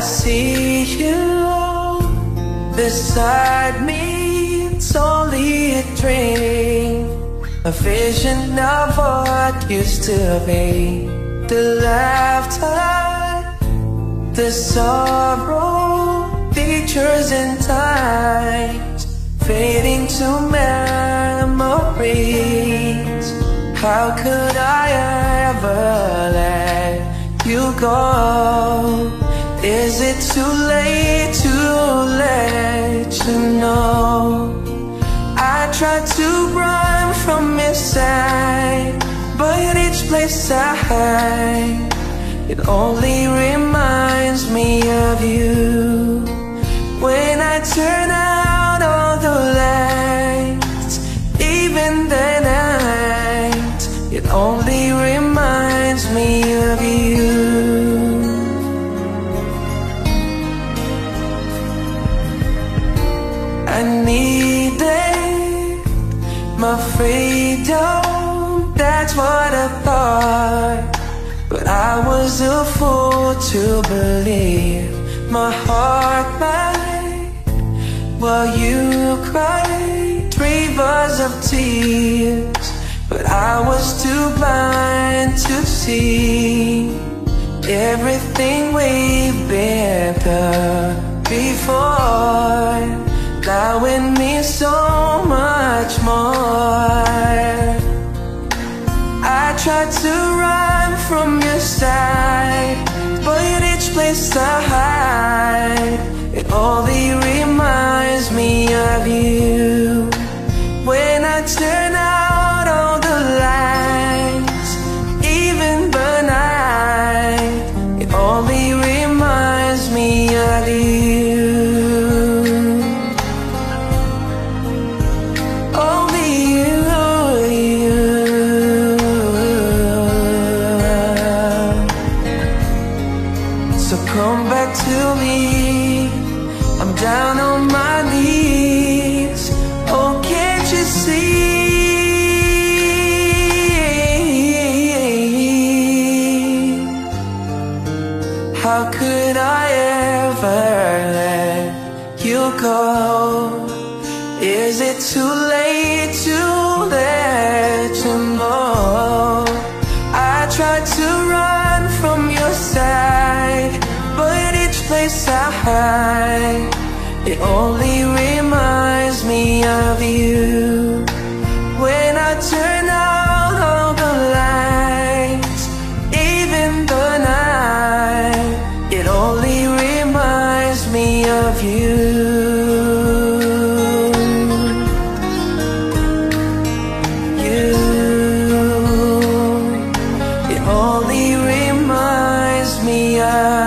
see you beside me, it's only a dream. A vision of what used to be. The laughter, the sorrow, pictures and times fading to memories. How could I ever let you go? Is it too late to let you know? I tried to run from your side, but in each place I hide, it only reminds me of you. When I turn out all the lights, even the night, it only I needed my freedom, that's what I thought. But I was a fool to believe my heart might. While you cried rivers of tears, but I was too blind to see everything we've been through before. Hide, it only So come back to me. I'm down on my knees. Oh, can't you see? How could I ever let you go? Is it too late it only reminds me of you. When I turn out all the lights, even the night, it only reminds me of you. Only reminds me of